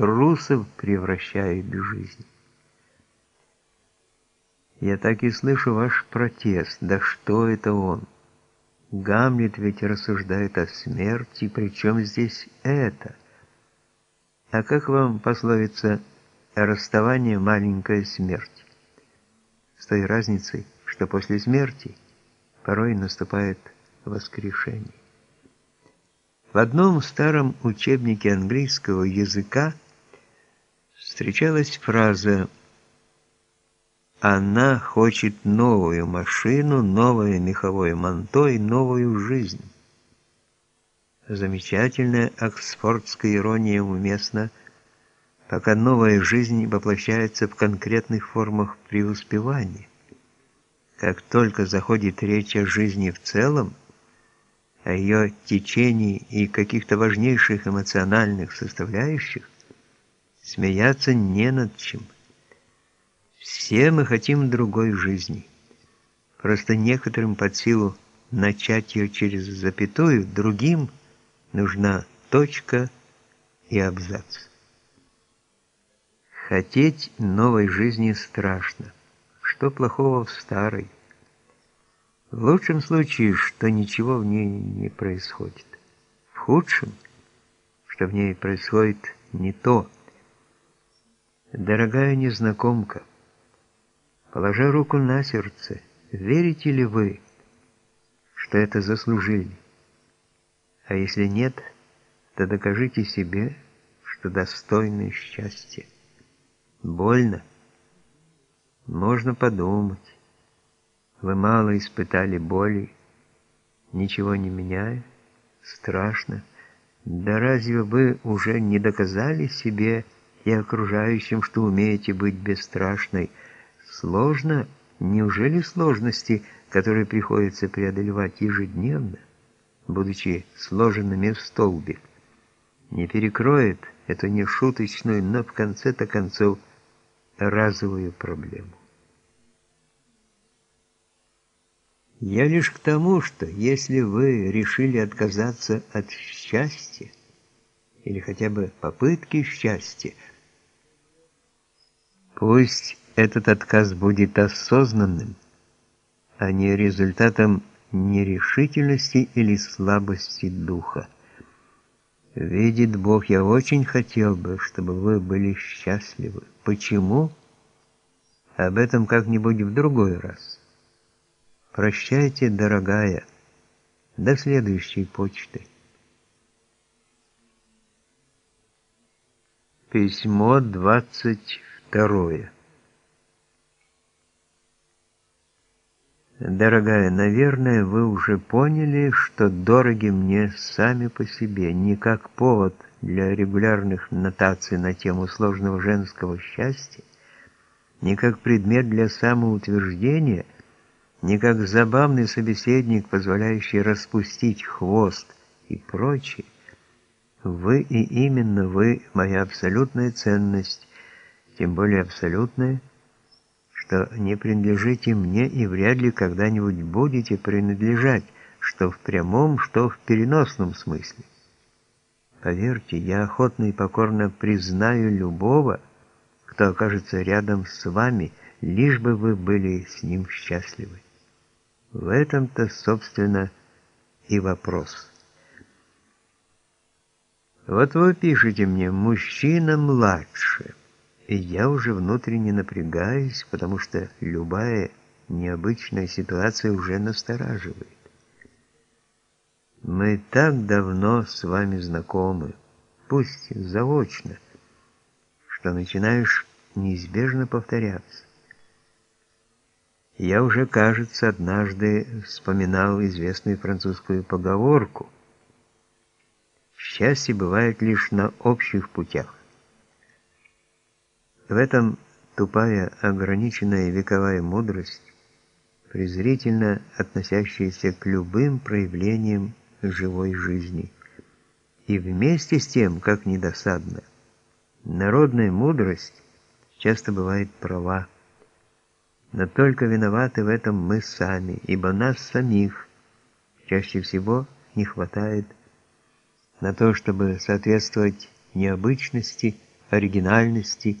трусов превращает жизнь. Я так и слышу ваш протест. Да что это он? Гамлет ведь рассуждает о смерти, причем здесь это? А как вам пословица «расставание – маленькая смерть»? С той разницей, что после смерти порой наступает воскрешение. В одном старом учебнике английского языка встречалась фраза «Она хочет новую машину, новое меховое манто и новую жизнь». Замечательная оксфордская ирония уместна, пока новая жизнь воплощается в конкретных формах преуспевания. Как только заходит речь о жизни в целом, о ее течении и каких-то важнейших эмоциональных составляющих, смеяться не над чем. Все мы хотим другой жизни. Просто некоторым под силу начать ее через запятую, другим нужна точка и абзац. Хотеть новой жизни страшно. Что плохого в старой? В лучшем случае, что ничего в ней не происходит. В худшем, что в ней происходит не то. Дорогая незнакомка, положа руку на сердце, верите ли вы, что это заслужили? А если нет, то докажите себе, что достойны счастья. Больно? Можно подумать. Вы мало испытали боли, ничего не меняя, страшно. Да разве вы уже не доказали себе и окружающим, что умеете быть бесстрашной? Сложно? Неужели сложности, которые приходится преодолевать ежедневно, будучи сложенными в столбик, не перекроет эту нешуточную, но в конце-то концов разовую проблему? Я лишь к тому, что если вы решили отказаться от счастья, или хотя бы попытки счастья, пусть этот отказ будет осознанным, а не результатом нерешительности или слабости духа. Видит Бог, я очень хотел бы, чтобы вы были счастливы. Почему? Об этом как-нибудь в другой раз. Прощайте, дорогая. До следующей почты. Письмо 22. Дорогая, наверное, вы уже поняли, что дороги мне сами по себе, не как повод для регулярных нотаций на тему сложного женского счастья, не как предмет для самоутверждения – не как забавный собеседник, позволяющий распустить хвост и прочее. Вы и именно вы – моя абсолютная ценность, тем более абсолютная, что не принадлежите мне и вряд ли когда-нибудь будете принадлежать, что в прямом, что в переносном смысле. Поверьте, я охотно и покорно признаю любого, кто окажется рядом с вами, лишь бы вы были с ним счастливы. В этом-то, собственно, и вопрос. Вот вы пишете мне «мужчина младше», и я уже внутренне напрягаюсь, потому что любая необычная ситуация уже настораживает. Мы так давно с вами знакомы, пусть заочно, что начинаешь неизбежно повторяться. Я уже, кажется, однажды вспоминал известную французскую поговорку «Счастье бывает лишь на общих путях». В этом тупая, ограниченная вековая мудрость, презрительно относящаяся к любым проявлениям живой жизни. И вместе с тем, как недосадно, народная мудрость часто бывает права. Но только виноваты в этом мы сами, ибо нас самих чаще всего не хватает на то, чтобы соответствовать необычности оригинальности